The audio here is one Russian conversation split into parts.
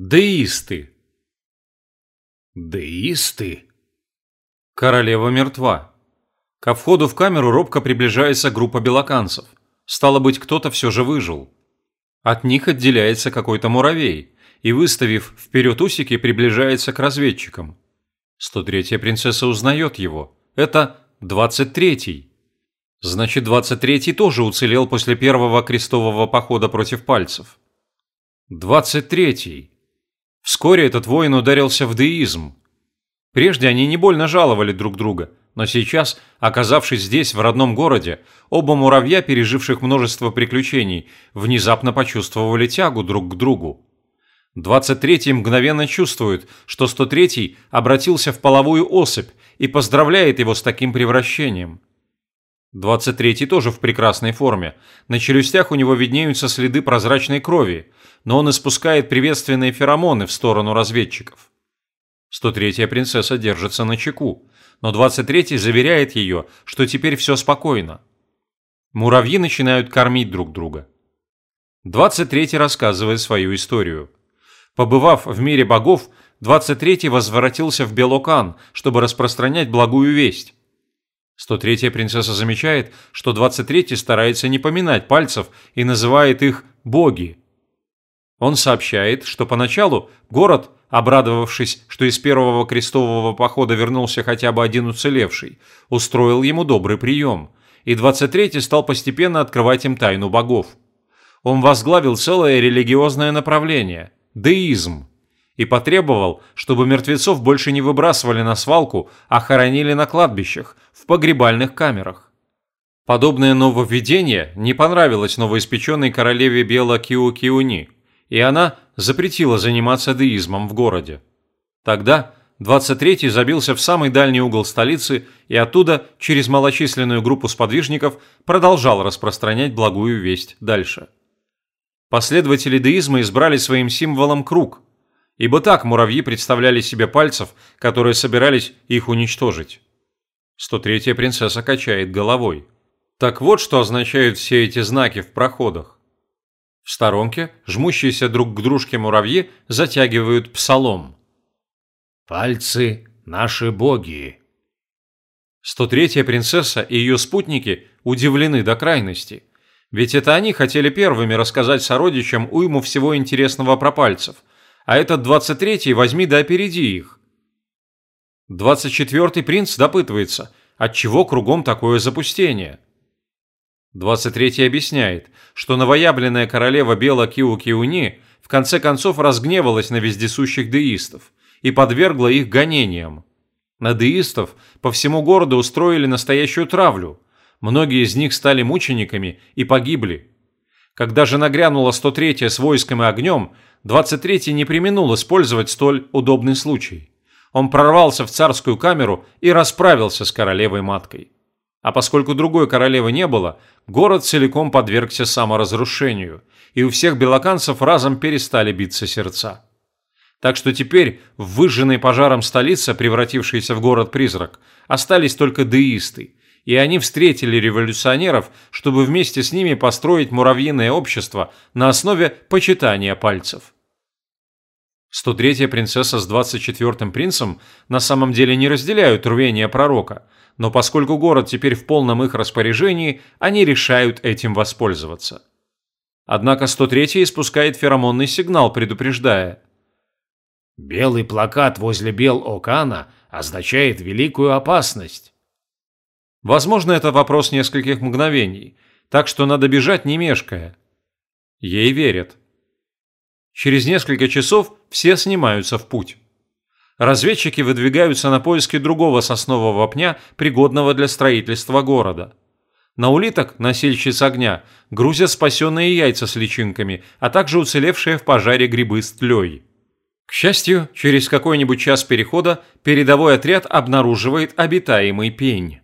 Деисты. Деисты? Королева мертва. Ко входу в камеру робко приближается группа белоканцев. Стало быть, кто-то все же выжил. От них отделяется какой-то муравей и, выставив вперед усики, приближается к разведчикам. 103-я принцесса узнает его. Это 23-й. Значит, 23-й тоже уцелел после первого крестового похода против пальцев. 23-й. Вскоре этот воин ударился в деизм. Прежде они не больно жаловали друг друга, но сейчас, оказавшись здесь, в родном городе, оба муравья, переживших множество приключений, внезапно почувствовали тягу друг к другу. 23-й мгновенно чувствует, что 103-й обратился в половую особь и поздравляет его с таким превращением. 23-й тоже в прекрасной форме. На челюстях у него виднеются следы прозрачной крови, но он испускает приветственные феромоны в сторону разведчиков. 103-я принцесса держится на чеку, но 23-й заверяет ее, что теперь все спокойно. Муравьи начинают кормить друг друга. 23-й рассказывает свою историю. Побывав в мире богов, 23-й возвратился в Белокан, чтобы распространять благую весть. 103-я принцесса замечает, что 23-й старается не поминать пальцев и называет их «боги». Он сообщает, что поначалу город, обрадовавшись, что из первого крестового похода вернулся хотя бы один уцелевший, устроил ему добрый прием, и 23-й стал постепенно открывать им тайну богов. Он возглавил целое религиозное направление – деизм, и потребовал, чтобы мертвецов больше не выбрасывали на свалку, а хоронили на кладбищах, в погребальных камерах. Подобное нововведение не понравилось новоиспеченной королеве Бела Киу-Киуни – и она запретила заниматься деизмом в городе. Тогда 23-й забился в самый дальний угол столицы и оттуда, через малочисленную группу сподвижников, продолжал распространять благую весть дальше. Последователи деизма избрали своим символом круг, ибо так муравьи представляли себе пальцев, которые собирались их уничтожить. 103-я принцесса качает головой. Так вот, что означают все эти знаки в проходах. В сторонке жмущиеся друг к дружке муравьи затягивают псалом. «Пальцы – наши боги». 103-я принцесса и ее спутники удивлены до крайности. Ведь это они хотели первыми рассказать сородичам уйму всего интересного про пальцев, а этот 23-й возьми да опереди их. 24-й принц допытывается, отчего кругом такое запустение – 23 объясняет, что новоявленная королева Бела Киу-Киуни в конце концов разгневалась на вездесущих деистов и подвергла их гонениям. На деистов по всему городу устроили настоящую травлю. Многие из них стали мучениками и погибли. Когда же нагрянула 103-я с войском и огнем, 23-й не применул использовать столь удобный случай. Он прорвался в царскую камеру и расправился с королевой-маткой. А поскольку другой королевы не было, город целиком подвергся саморазрушению, и у всех белоканцев разом перестали биться сердца. Так что теперь в выжженной пожаром столице, превратившейся в город-призрак, остались только деисты, и они встретили революционеров, чтобы вместе с ними построить муравьиное общество на основе почитания пальцев. 103-я принцесса с 24-м принцем на самом деле не разделяют рвения пророка – но поскольку город теперь в полном их распоряжении, они решают этим воспользоваться. Однако 103-й испускает феромонный сигнал, предупреждая. «Белый плакат возле Бел-Окана означает великую опасность». Возможно, это вопрос нескольких мгновений, так что надо бежать не мешкая. Ей верят. Через несколько часов все снимаются в путь разведчики выдвигаются на поиски другого соснового пня, пригодного для строительства города. На улиток, носильщиц огня, грузят спасенные яйца с личинками, а также уцелевшие в пожаре грибы с тлей. К счастью, через какой-нибудь час перехода передовой отряд обнаруживает обитаемый пень.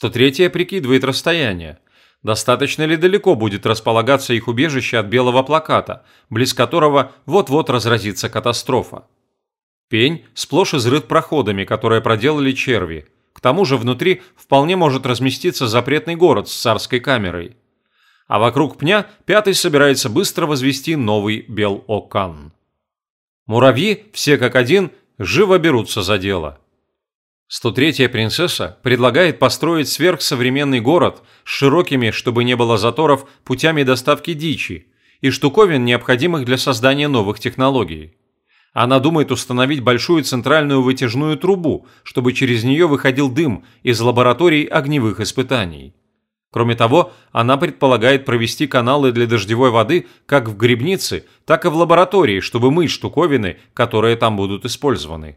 103-я прикидывает расстояние. Достаточно ли далеко будет располагаться их убежище от белого плаката, близ которого вот-вот разразится катастрофа? Пень сплошь изрыт проходами, которые проделали черви. К тому же внутри вполне может разместиться запретный город с царской камерой. А вокруг пня пятый собирается быстро возвести новый Бел-Окан. Муравьи, все как один, живо берутся за дело. 103-я принцесса предлагает построить сверхсовременный город с широкими, чтобы не было заторов, путями доставки дичи и штуковин, необходимых для создания новых технологий. Она думает установить большую центральную вытяжную трубу, чтобы через нее выходил дым из лабораторий огневых испытаний. Кроме того, она предполагает провести каналы для дождевой воды как в грибнице, так и в лаборатории, чтобы мыть штуковины, которые там будут использованы.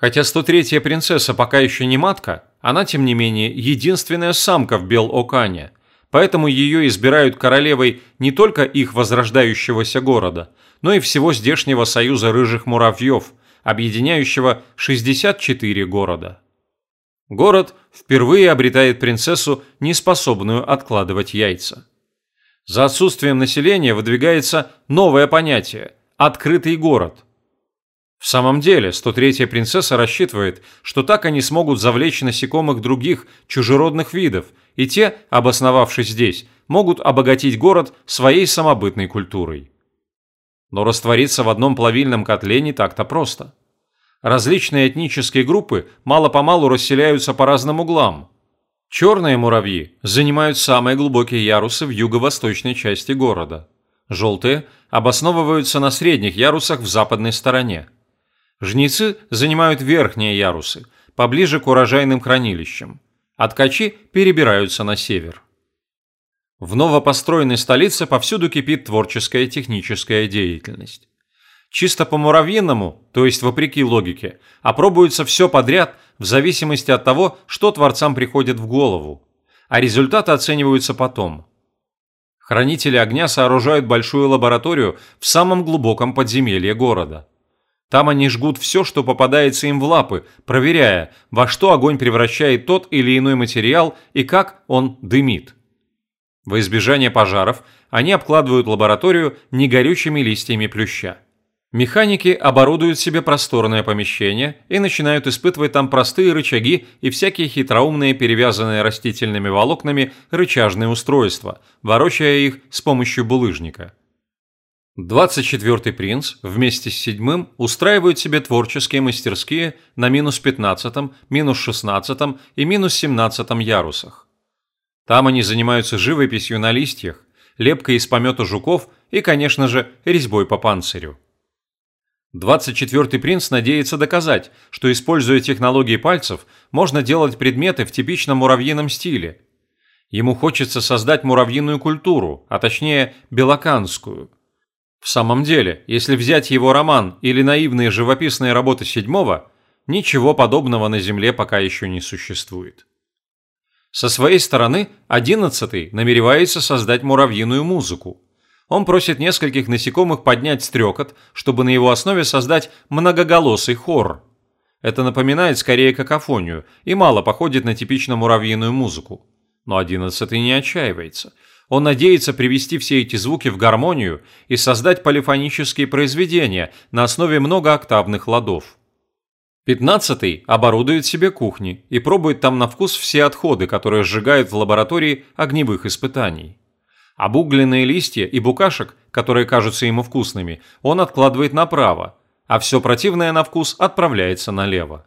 Хотя 103-я принцесса пока еще не матка, она, тем не менее, единственная самка в Бел-Окане, поэтому ее избирают королевой не только их возрождающегося города, но и всего здешнего союза рыжих муравьев, объединяющего 64 города. Город впервые обретает принцессу, неспособную откладывать яйца. За отсутствием населения выдвигается новое понятие – открытый город – в самом деле, 103-я принцесса рассчитывает, что так они смогут завлечь насекомых других, чужеродных видов, и те, обосновавшись здесь, могут обогатить город своей самобытной культурой. Но раствориться в одном плавильном котле не так-то просто. Различные этнические группы мало-помалу расселяются по разным углам. Черные муравьи занимают самые глубокие ярусы в юго-восточной части города. Желтые обосновываются на средних ярусах в западной стороне. Жнецы занимают верхние ярусы, поближе к урожайным хранилищам, а ткачи перебираются на север. В новопостроенной столице повсюду кипит творческая техническая деятельность. Чисто по-муравьиному, то есть вопреки логике, опробуется все подряд в зависимости от того, что творцам приходит в голову, а результаты оцениваются потом. Хранители огня сооружают большую лабораторию в самом глубоком подземелье города. Там они жгут все, что попадается им в лапы, проверяя, во что огонь превращает тот или иной материал и как он дымит. Во избежание пожаров они обкладывают лабораторию негорючими листьями плюща. Механики оборудуют себе просторное помещение и начинают испытывать там простые рычаги и всякие хитроумные перевязанные растительными волокнами рычажные устройства, ворочая их с помощью булыжника. 24-й принц вместе с седьмым устраивают себе творческие мастерские на минус 15, минус 16 и минус 17 ярусах. Там они занимаются живописью на листьях, лепкой из помета жуков и, конечно же, резьбой по панцирю. 24-й принц надеется доказать, что, используя технологии пальцев, можно делать предметы в типичном муравьином стиле. Ему хочется создать муравьиную культуру, а точнее белоканскую – в самом деле, если взять его роман или наивные живописные работы седьмого, ничего подобного на Земле пока еще не существует. Со своей стороны, одиннадцатый намеревается создать муравьиную музыку. Он просит нескольких насекомых поднять стрекот, чтобы на его основе создать многоголосый хор. Это напоминает скорее какофонию и мало походит на типично муравьиную музыку. Но одиннадцатый не отчаивается – он надеется привести все эти звуки в гармонию и создать полифонические произведения на основе многооктавных ладов. Пятнадцатый оборудует себе кухни и пробует там на вкус все отходы, которые сжигают в лаборатории огневых испытаний. Обугленные листья и букашек, которые кажутся ему вкусными, он откладывает направо, а все противное на вкус отправляется налево.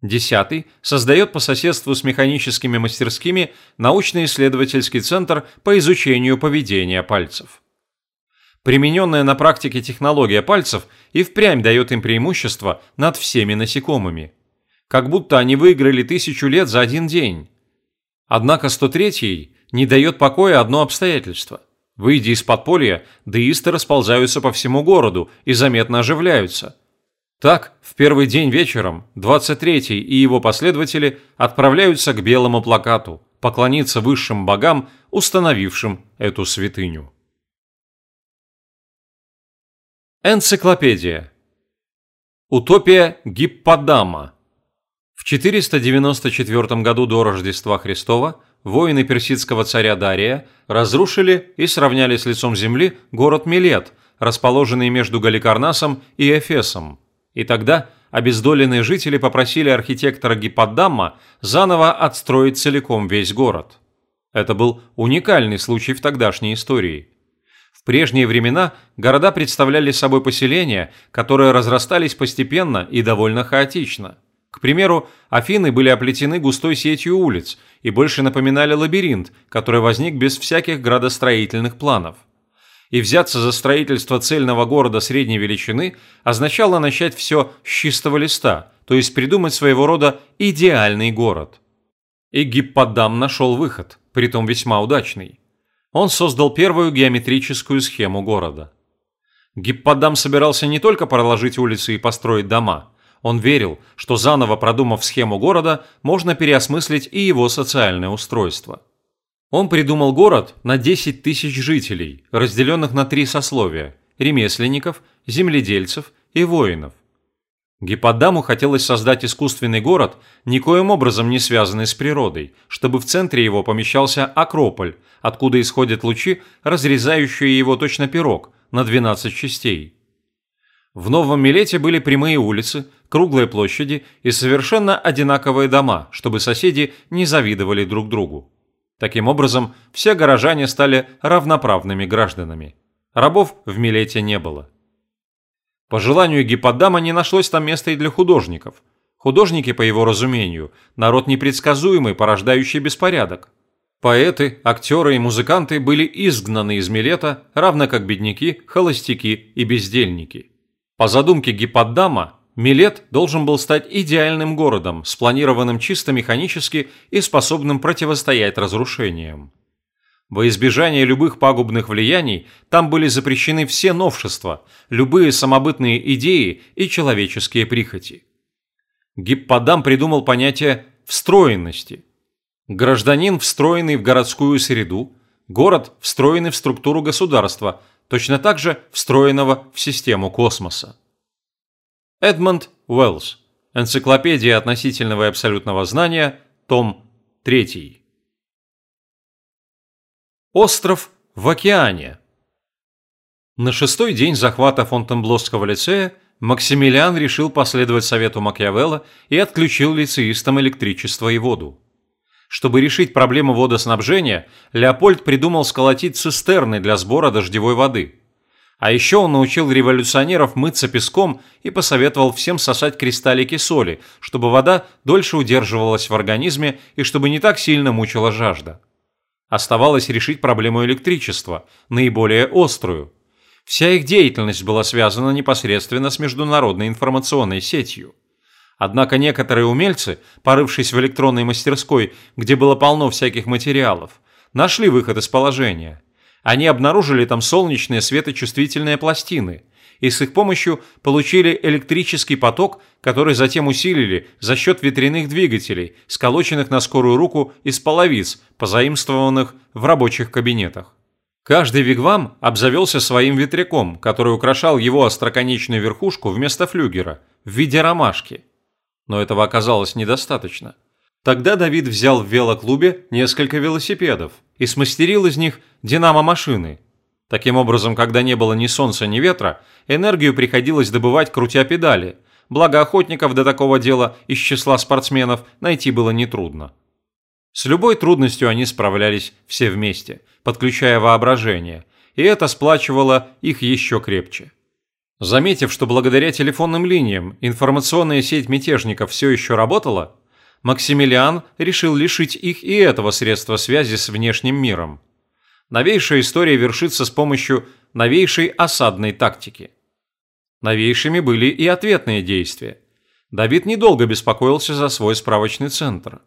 Десятый создает по соседству с механическими мастерскими научно-исследовательский центр по изучению поведения пальцев. Примененная на практике технология пальцев и впрямь дает им преимущество над всеми насекомыми. Как будто они выиграли тысячу лет за один день. Однако 103-й не дает покоя одно обстоятельство. Выйдя из подполья, деисты расползаются по всему городу и заметно оживляются – так, в первый день вечером 23-й и его последователи отправляются к белому плакату поклониться высшим богам, установившим эту святыню. Энциклопедия. Утопия Гипподама. В 494 году до Рождества Христова воины персидского царя Дария разрушили и сравняли с лицом земли город Милет, расположенный между Галикарнасом и Эфесом. И тогда обездоленные жители попросили архитектора Гипподамма заново отстроить целиком весь город. Это был уникальный случай в тогдашней истории. В прежние времена города представляли собой поселения, которые разрастались постепенно и довольно хаотично. К примеру, Афины были оплетены густой сетью улиц и больше напоминали лабиринт, который возник без всяких градостроительных планов. И взяться за строительство цельного города средней величины означало начать все с чистого листа, то есть придумать своего рода идеальный город. И Гипподам нашел выход, притом весьма удачный он создал первую геометрическую схему города. Гипподам собирался не только проложить улицы и построить дома, он верил, что заново продумав схему города, можно переосмыслить и его социальное устройство. Он придумал город на 10 тысяч жителей, разделенных на три сословия – ремесленников, земледельцев и воинов. Гипподаму хотелось создать искусственный город, никоим образом не связанный с природой, чтобы в центре его помещался Акрополь, откуда исходят лучи, разрезающие его точно пирог, на 12 частей. В Новом Милете были прямые улицы, круглые площади и совершенно одинаковые дома, чтобы соседи не завидовали друг другу. Таким образом, все горожане стали равноправными гражданами. Рабов в Милете не было. По желанию Гипподама не нашлось там места и для художников. Художники, по его разумению, народ непредсказуемый, порождающий беспорядок. Поэты, актеры и музыканты были изгнаны из Милета, равно как бедняки, холостяки и бездельники. По задумке Гипподама, Милет должен был стать идеальным городом, спланированным чисто механически и способным противостоять разрушениям. Во избежание любых пагубных влияний там были запрещены все новшества, любые самобытные идеи и человеческие прихоти. Гипподам придумал понятие «встроенности». Гражданин, встроенный в городскую среду, город, встроенный в структуру государства, точно так же встроенного в систему космоса. Эдмонд Уэллс. Энциклопедия относительного и абсолютного знания, том 3. Остров в океане. На шестой день захвата Фонтенблосского лицея Максимилиан решил последовать совету Макьявелла и отключил лицеистам электричество и воду. Чтобы решить проблему водоснабжения, Леопольд придумал сколотить цистерны для сбора дождевой воды. А еще он научил революционеров мыться песком и посоветовал всем сосать кристаллики соли, чтобы вода дольше удерживалась в организме и чтобы не так сильно мучила жажда. Оставалось решить проблему электричества, наиболее острую. Вся их деятельность была связана непосредственно с международной информационной сетью. Однако некоторые умельцы, порывшись в электронной мастерской, где было полно всяких материалов, нашли выход из положения. Они обнаружили там солнечные светочувствительные пластины – и с их помощью получили электрический поток, который затем усилили за счет ветряных двигателей, сколоченных на скорую руку из половиц, позаимствованных в рабочих кабинетах. Каждый вигвам обзавелся своим ветряком, который украшал его остроконечную верхушку вместо флюгера в виде ромашки. Но этого оказалось недостаточно. Тогда Давид взял в велоклубе несколько велосипедов и смастерил из них динамо-машины – Таким образом, когда не было ни солнца, ни ветра, энергию приходилось добывать, крутя педали. Благо охотников до такого дела из числа спортсменов найти было нетрудно. С любой трудностью они справлялись все вместе, подключая воображение, и это сплачивало их еще крепче. Заметив, что благодаря телефонным линиям информационная сеть мятежников все еще работала, Максимилиан решил лишить их и этого средства связи с внешним миром новейшая история вершится с помощью новейшей осадной тактики. Новейшими были и ответные действия. Давид недолго беспокоился за свой справочный центр.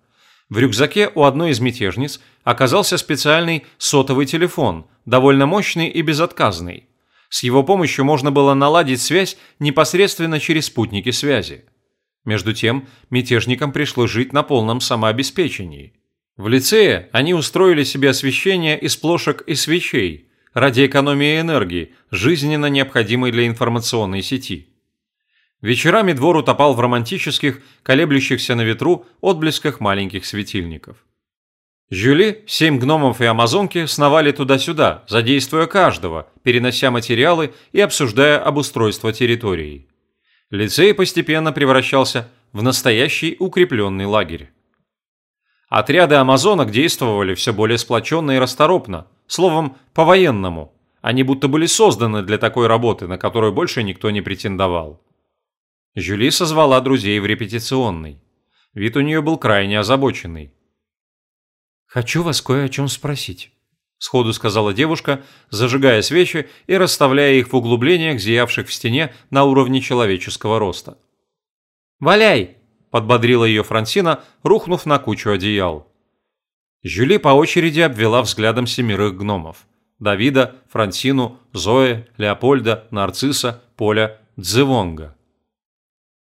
В рюкзаке у одной из мятежниц оказался специальный сотовый телефон, довольно мощный и безотказный. С его помощью можно было наладить связь непосредственно через спутники связи. Между тем, мятежникам пришлось жить на полном самообеспечении – в лицее они устроили себе освещение из плошек и свечей ради экономии энергии, жизненно необходимой для информационной сети. Вечерами двор утопал в романтических, колеблющихся на ветру отблесках маленьких светильников. Жюли, семь гномов и амазонки сновали туда-сюда, задействуя каждого, перенося материалы и обсуждая обустройство территории. Лицей постепенно превращался в настоящий укрепленный лагерь. Отряды амазонок действовали все более сплоченно и расторопно, словом, по-военному. Они будто были созданы для такой работы, на которую больше никто не претендовал. Жюли созвала друзей в репетиционный. Вид у нее был крайне озабоченный. «Хочу вас кое о чем спросить», – сходу сказала девушка, зажигая свечи и расставляя их в углублениях, зиявших в стене на уровне человеческого роста. «Валяй!» – подбодрила ее Франсина, рухнув на кучу одеял. Жюли по очереди обвела взглядом семерых гномов. Давида, Франсину, Зоя, Леопольда, Нарцисса, Поля, Дзевонга.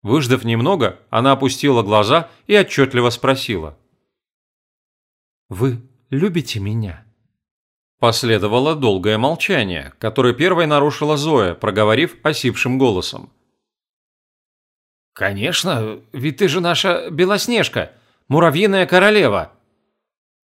Выждав немного, она опустила глаза и отчетливо спросила. «Вы любите меня?» Последовало долгое молчание, которое первой нарушила Зоя, проговорив осипшим голосом. «Конечно, ведь ты же наша Белоснежка, муравьиная королева!»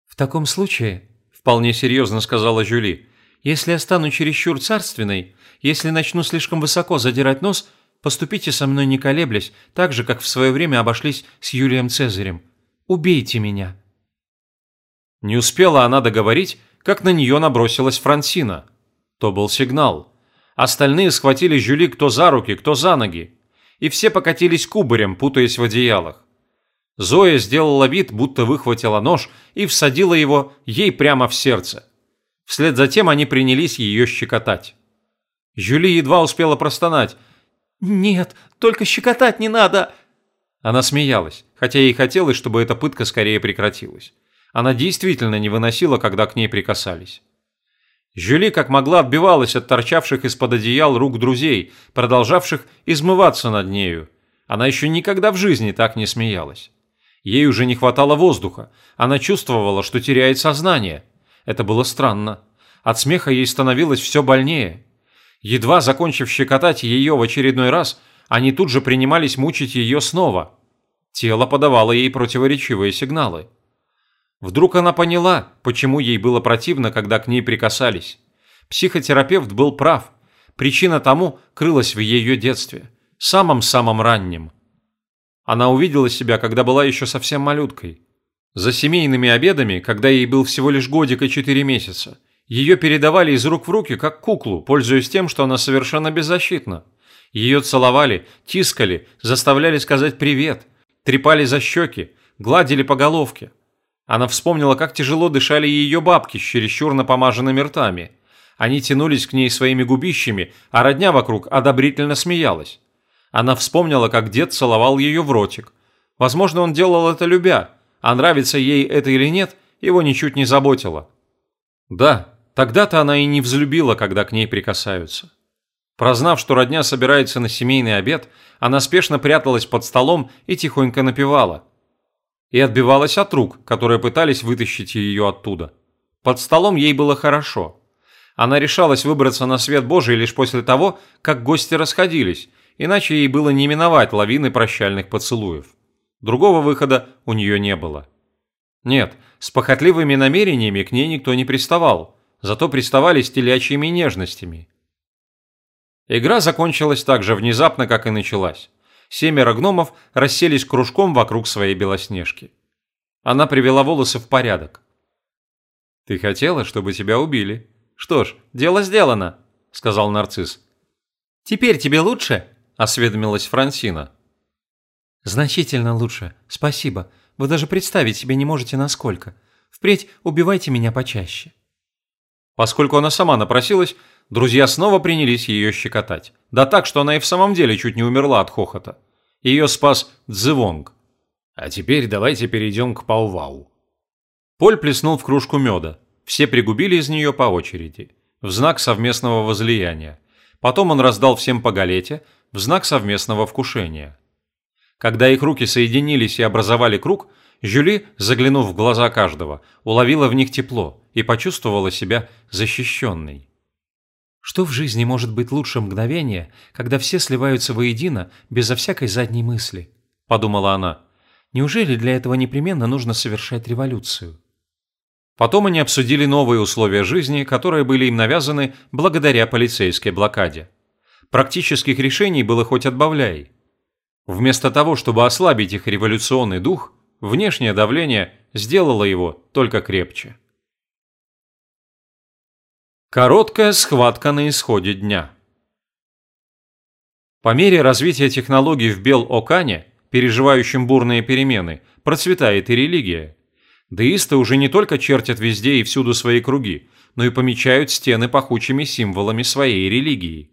«В таком случае», – вполне серьезно сказала Жюли, – «если я стану чересчур царственной, если начну слишком высоко задирать нос, поступите со мной не колеблясь, так же, как в свое время обошлись с Юлием Цезарем. Убейте меня». Не успела она договорить, как на нее набросилась Франсина. То был сигнал. Остальные схватили Жюли кто за руки, кто за ноги. И все покатились кубарем, путаясь в одеялах. Зоя сделала вид, будто выхватила нож и всадила его ей прямо в сердце. Вслед за тем они принялись ее щекотать. Жюли едва успела простонать. «Нет, только щекотать не надо!» Она смеялась, хотя ей хотелось, чтобы эта пытка скорее прекратилась. Она действительно не выносила, когда к ней прикасались. Жюли как могла отбивалась от торчавших из-под одеял рук друзей, продолжавших измываться над нею. Она еще никогда в жизни так не смеялась. Ей уже не хватало воздуха, она чувствовала, что теряет сознание. Это было странно. От смеха ей становилось все больнее. Едва закончив щекотать ее в очередной раз, они тут же принимались мучить ее снова. Тело подавало ей противоречивые сигналы. Вдруг она поняла, почему ей было противно, когда к ней прикасались. Психотерапевт был прав. Причина тому крылась в ее детстве, самом-самом раннем. Она увидела себя, когда была еще совсем малюткой. За семейными обедами, когда ей был всего лишь годик и четыре месяца, ее передавали из рук в руки, как куклу, пользуясь тем, что она совершенно беззащитна. Ее целовали, тискали, заставляли сказать «привет», трепали за щеки, гладили по головке – она вспомнила, как тяжело дышали ее бабки с чересчур напомаженными ртами. Они тянулись к ней своими губищами, а родня вокруг одобрительно смеялась. Она вспомнила, как дед целовал ее в ротик. Возможно, он делал это любя, а нравится ей это или нет, его ничуть не заботило. Да, тогда-то она и не взлюбила, когда к ней прикасаются. Прознав, что родня собирается на семейный обед, она спешно пряталась под столом и тихонько напевала – и отбивалась от рук, которые пытались вытащить ее оттуда. Под столом ей было хорошо. Она решалась выбраться на свет Божий лишь после того, как гости расходились, иначе ей было не миновать лавины прощальных поцелуев. Другого выхода у нее не было. Нет, с похотливыми намерениями к ней никто не приставал, зато приставали с телячьими нежностями. Игра закончилась так же внезапно, как и началась семеро гномов расселись кружком вокруг своей белоснежки. Она привела волосы в порядок. «Ты хотела, чтобы тебя убили? Что ж, дело сделано», — сказал нарцисс. «Теперь тебе лучше?» — осведомилась Франсина. «Значительно лучше. Спасибо. Вы даже представить себе не можете, насколько. Впредь убивайте меня почаще». Поскольку она сама напросилась, друзья снова принялись ее щекотать. Да так, что она и в самом деле чуть не умерла от хохота. Ее спас Цзывонг. А теперь давайте перейдем к Паувау. Поль плеснул в кружку меда. Все пригубили из нее по очереди, в знак совместного возлияния. Потом он раздал всем по галете, в знак совместного вкушения. Когда их руки соединились и образовали круг, Жюли, заглянув в глаза каждого, уловила в них тепло и почувствовала себя защищенной. Что в жизни может быть лучше мгновения, когда все сливаются воедино безо всякой задней мысли? Подумала она. Неужели для этого непременно нужно совершать революцию? Потом они обсудили новые условия жизни, которые были им навязаны благодаря полицейской блокаде. Практических решений было хоть отбавляй. Вместо того, чтобы ослабить их революционный дух, внешнее давление сделало его только крепче. Короткая схватка на исходе дня. По мере развития технологий в Бел-Окане, переживающем бурные перемены, процветает и религия. Деисты уже не только чертят везде и всюду свои круги, но и помечают стены пахучими символами своей религии.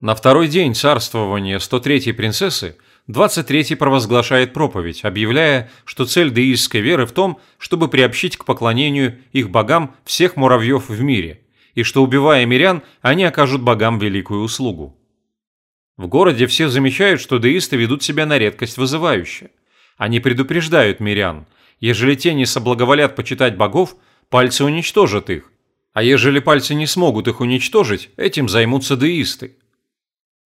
На второй день царствования 103-й принцессы 23-й провозглашает проповедь, объявляя, что цель деистской веры в том, чтобы приобщить к поклонению их богам всех муравьев в мире – и что, убивая мирян, они окажут богам великую услугу. В городе все замечают, что деисты ведут себя на редкость вызывающе. Они предупреждают мирян, ежели те не соблаговолят почитать богов, пальцы уничтожат их, а ежели пальцы не смогут их уничтожить, этим займутся деисты.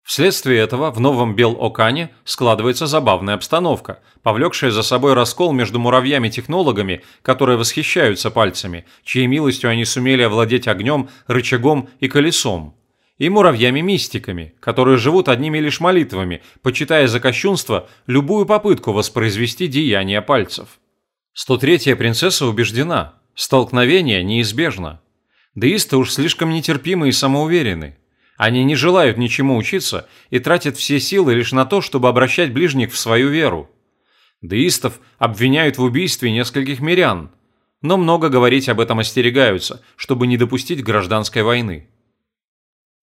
Вследствие этого в новом Бел-Окане складывается забавная обстановка, повлекшая за собой раскол между муравьями-технологами, которые восхищаются пальцами, чьей милостью они сумели овладеть огнем, рычагом и колесом, и муравьями-мистиками, которые живут одними лишь молитвами, почитая за кощунство любую попытку воспроизвести деяния пальцев. 103-я принцесса убеждена, столкновение неизбежно. Деисты уж слишком нетерпимы и самоуверены, они не желают ничему учиться и тратят все силы лишь на то, чтобы обращать ближних в свою веру. Деистов обвиняют в убийстве нескольких мирян, но много говорить об этом остерегаются, чтобы не допустить гражданской войны.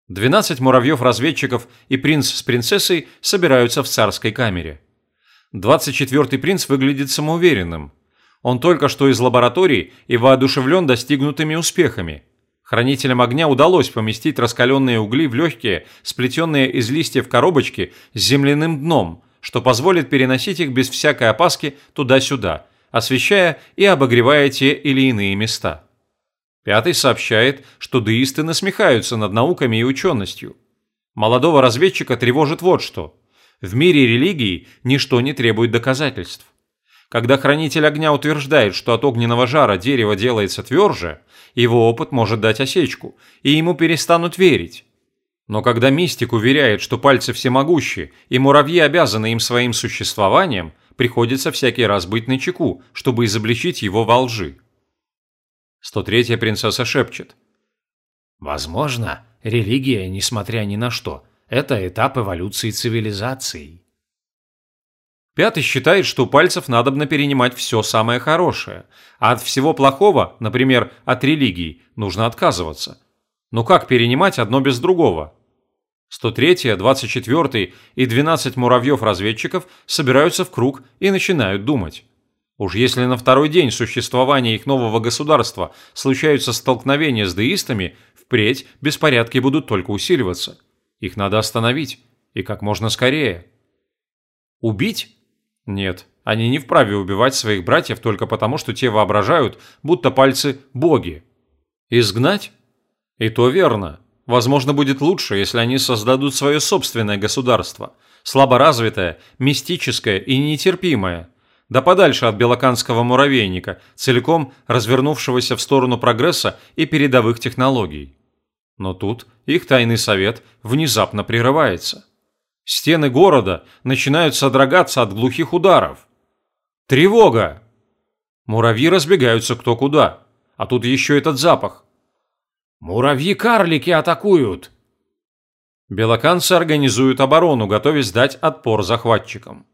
12 муравьев-разведчиков и принц с принцессой собираются в царской камере. 24-й принц выглядит самоуверенным. Он только что из лаборатории и воодушевлен достигнутыми успехами – Хранителям огня удалось поместить раскаленные угли в легкие, сплетенные из листьев коробочки с земляным дном, что позволит переносить их без всякой опаски туда-сюда, освещая и обогревая те или иные места. Пятый сообщает, что деисты насмехаются над науками и ученостью. Молодого разведчика тревожит вот что. В мире религии ничто не требует доказательств. Когда хранитель огня утверждает, что от огненного жара дерево делается тверже, его опыт может дать осечку, и ему перестанут верить. Но когда мистик уверяет, что пальцы всемогущи, и муравьи обязаны им своим существованием, приходится всякий раз быть начеку, чтобы изобличить его во лжи. 103-я принцесса шепчет. «Возможно, религия, несмотря ни на что, это этап эволюции цивилизации». Пятый считает, что у пальцев надобно перенимать все самое хорошее, а от всего плохого, например, от религии, нужно отказываться. Но как перенимать одно без другого? 103, 24 и 12 муравьев-разведчиков собираются в круг и начинают думать. Уж если на второй день существования их нового государства случаются столкновения с деистами, впредь беспорядки будут только усиливаться. Их надо остановить, и как можно скорее. Убить? Нет, они не вправе убивать своих братьев только потому, что те воображают, будто пальцы – боги. Изгнать? И то верно. Возможно, будет лучше, если они создадут свое собственное государство. Слаборазвитое, мистическое и нетерпимое. Да подальше от белоканского муравейника, целиком развернувшегося в сторону прогресса и передовых технологий. Но тут их тайный совет внезапно прерывается. Стены города начинают содрогаться от глухих ударов. Тревога! Муравьи разбегаются кто куда. А тут еще этот запах. «Муравьи-карлики атакуют!» Белоканцы организуют оборону, готовясь дать отпор захватчикам.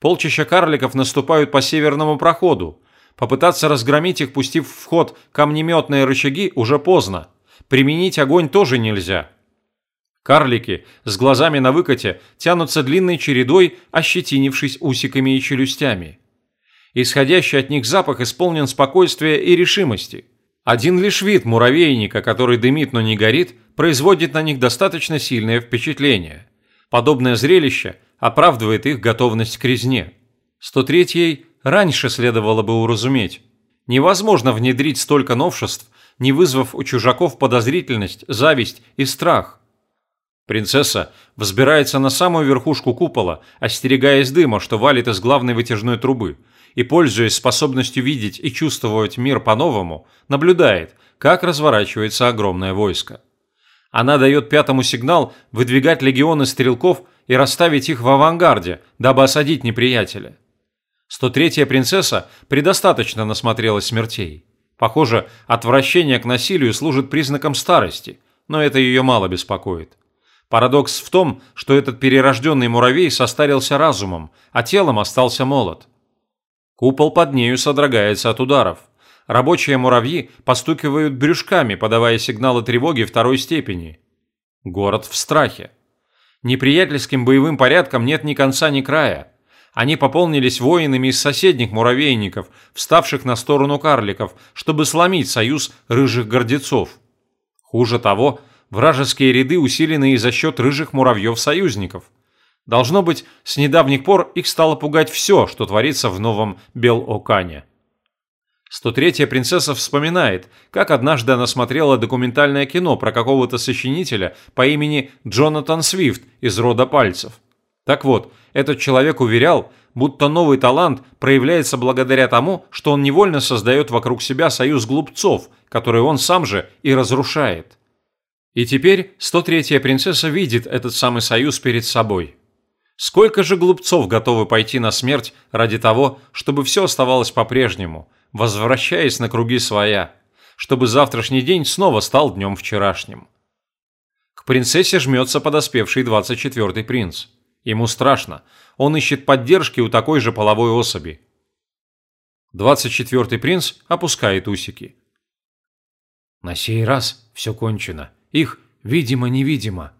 Полчища карликов наступают по северному проходу. Попытаться разгромить их, пустив в ход камнеметные рычаги, уже поздно. Применить огонь тоже нельзя. Карлики с глазами на выкате тянутся длинной чередой, ощетинившись усиками и челюстями. Исходящий от них запах исполнен спокойствия и решимости. Один лишь вид муравейника, который дымит, но не горит, производит на них достаточно сильное впечатление. Подобное зрелище оправдывает их готовность к резне. 103-й раньше следовало бы уразуметь. Невозможно внедрить столько новшеств, не вызвав у чужаков подозрительность, зависть и страх. Принцесса взбирается на самую верхушку купола, остерегаясь дыма, что валит из главной вытяжной трубы, и, пользуясь способностью видеть и чувствовать мир по-новому, наблюдает, как разворачивается огромное войско. Она дает пятому сигнал выдвигать легионы стрелков и расставить их в авангарде, дабы осадить неприятеля. 103-я принцесса предостаточно насмотрелась смертей. Похоже, отвращение к насилию служит признаком старости, но это ее мало беспокоит. Парадокс в том, что этот перерожденный муравей состарился разумом, а телом остался молод. Купол под нею содрогается от ударов. Рабочие муравьи постукивают брюшками, подавая сигналы тревоги второй степени. Город в страхе. Неприятельским боевым порядкам нет ни конца, ни края. Они пополнились воинами из соседних муравейников, вставших на сторону карликов, чтобы сломить союз рыжих гордецов. Хуже того, вражеские ряды усилены и за счет рыжих муравьев-союзников. Должно быть, с недавних пор их стало пугать все, что творится в новом Бел-Окане. 103-я принцесса вспоминает, как однажды она смотрела документальное кино про какого-то сочинителя по имени Джонатан Свифт из рода пальцев. Так вот, этот человек уверял, будто новый талант проявляется благодаря тому, что он невольно создает вокруг себя союз глупцов, который он сам же и разрушает. И теперь 103-я принцесса видит этот самый союз перед собой. Сколько же глупцов готовы пойти на смерть ради того, чтобы все оставалось по-прежнему, возвращаясь на круги своя, чтобы завтрашний день снова стал днем вчерашним. К принцессе жмется подоспевший 24-й принц. Ему страшно, он ищет поддержки у такой же половой особи. 24-й принц опускает усики. На сей раз все кончено. Их видимо-невидимо.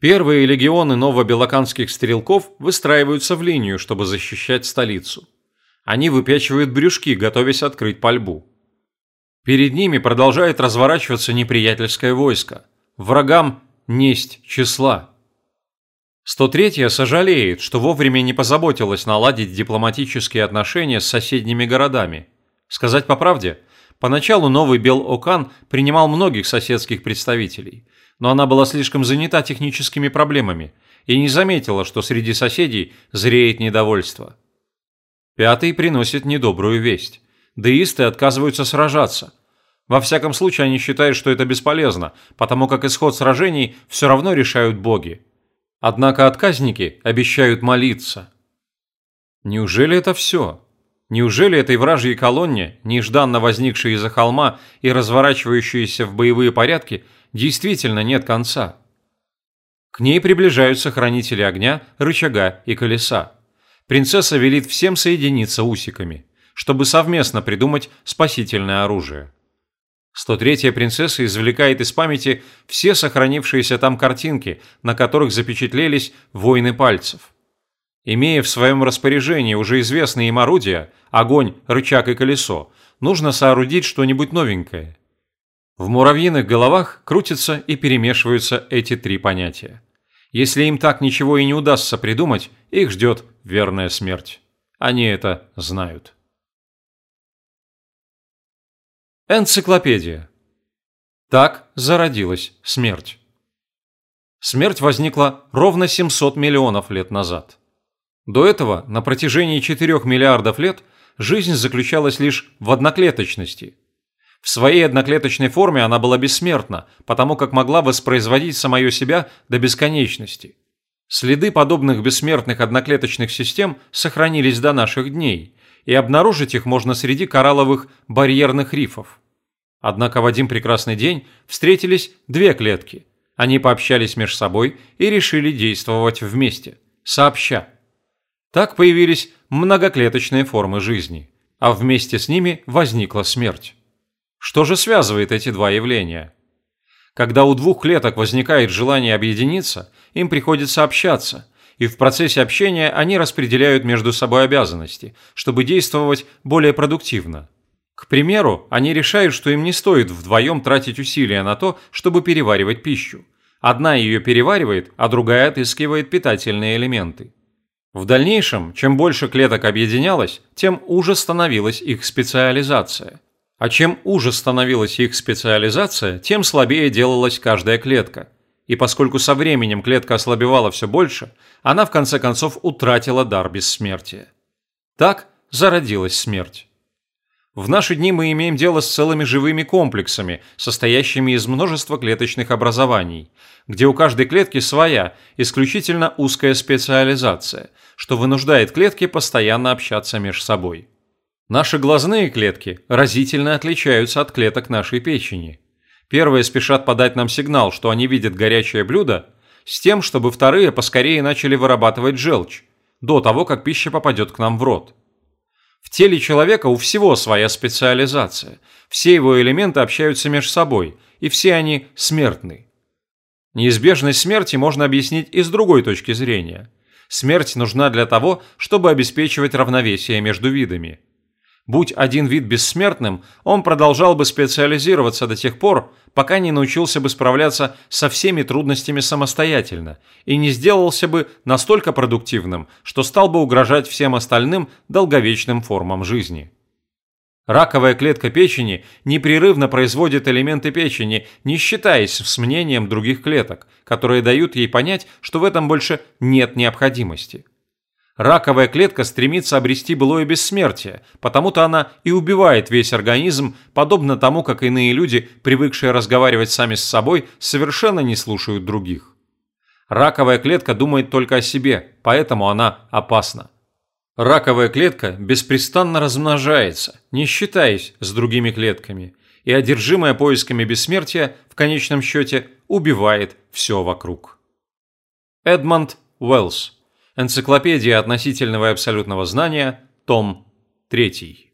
Первые легионы новобелоканских стрелков выстраиваются в линию, чтобы защищать столицу. Они выпячивают брюшки, готовясь открыть пальбу. Перед ними продолжает разворачиваться неприятельское войско. Врагам несть числа. 103-я сожалеет, что вовремя не позаботилась наладить дипломатические отношения с соседними городами. Сказать по правде – Поначалу новый Бел-Окан принимал многих соседских представителей, но она была слишком занята техническими проблемами и не заметила, что среди соседей зреет недовольство. Пятый приносит недобрую весть. Деисты отказываются сражаться. Во всяком случае, они считают, что это бесполезно, потому как исход сражений все равно решают боги. Однако отказники обещают молиться. Неужели это все? Неужели этой вражьей колонне, нежданно возникшей из-за холма и разворачивающейся в боевые порядки, действительно нет конца? К ней приближаются хранители огня, рычага и колеса. Принцесса велит всем соединиться усиками, чтобы совместно придумать спасительное оружие. 103-я принцесса извлекает из памяти все сохранившиеся там картинки, на которых запечатлелись войны пальцев. Имея в своем распоряжении уже известные им орудия – огонь, рычаг и колесо – нужно соорудить что-нибудь новенькое. В муравьиных головах крутятся и перемешиваются эти три понятия. Если им так ничего и не удастся придумать, их ждет верная смерть. Они это знают. Энциклопедия. Так зародилась смерть. Смерть возникла ровно 700 миллионов лет назад. До этого, на протяжении 4 миллиардов лет, жизнь заключалась лишь в одноклеточности. В своей одноклеточной форме она была бессмертна, потому как могла воспроизводить самое себя до бесконечности. Следы подобных бессмертных одноклеточных систем сохранились до наших дней, и обнаружить их можно среди коралловых барьерных рифов. Однако в один прекрасный день встретились две клетки. Они пообщались между собой и решили действовать вместе, сообща. Так появились многоклеточные формы жизни, а вместе с ними возникла смерть. Что же связывает эти два явления? Когда у двух клеток возникает желание объединиться, им приходится общаться, и в процессе общения они распределяют между собой обязанности, чтобы действовать более продуктивно. К примеру, они решают, что им не стоит вдвоем тратить усилия на то, чтобы переваривать пищу. Одна ее переваривает, а другая отыскивает питательные элементы. В дальнейшем, чем больше клеток объединялось, тем уже становилась их специализация. А чем уже становилась их специализация, тем слабее делалась каждая клетка. И поскольку со временем клетка ослабевала все больше, она в конце концов утратила дар бессмертия. Так зародилась смерть. В наши дни мы имеем дело с целыми живыми комплексами, состоящими из множества клеточных образований, где у каждой клетки своя, исключительно узкая специализация, что вынуждает клетки постоянно общаться между собой. Наши глазные клетки разительно отличаются от клеток нашей печени. Первые спешат подать нам сигнал, что они видят горячее блюдо, с тем, чтобы вторые поскорее начали вырабатывать желчь, до того, как пища попадет к нам в рот. В теле человека у всего своя специализация, все его элементы общаются между собой, и все они смертны. Неизбежность смерти можно объяснить и с другой точки зрения. Смерть нужна для того, чтобы обеспечивать равновесие между видами – Будь один вид бессмертным, он продолжал бы специализироваться до тех пор, пока не научился бы справляться со всеми трудностями самостоятельно и не сделался бы настолько продуктивным, что стал бы угрожать всем остальным долговечным формам жизни. Раковая клетка печени непрерывно производит элементы печени, не считаясь с мнением других клеток, которые дают ей понять, что в этом больше нет необходимости. Раковая клетка стремится обрести былое бессмертие, потому-то она и убивает весь организм, подобно тому, как иные люди, привыкшие разговаривать сами с собой, совершенно не слушают других. Раковая клетка думает только о себе, поэтому она опасна. Раковая клетка беспрестанно размножается, не считаясь с другими клетками, и одержимая поисками бессмертия в конечном счете убивает все вокруг. Эдмонд Уэллс Энциклопедия относительного и абсолютного знания, том 3.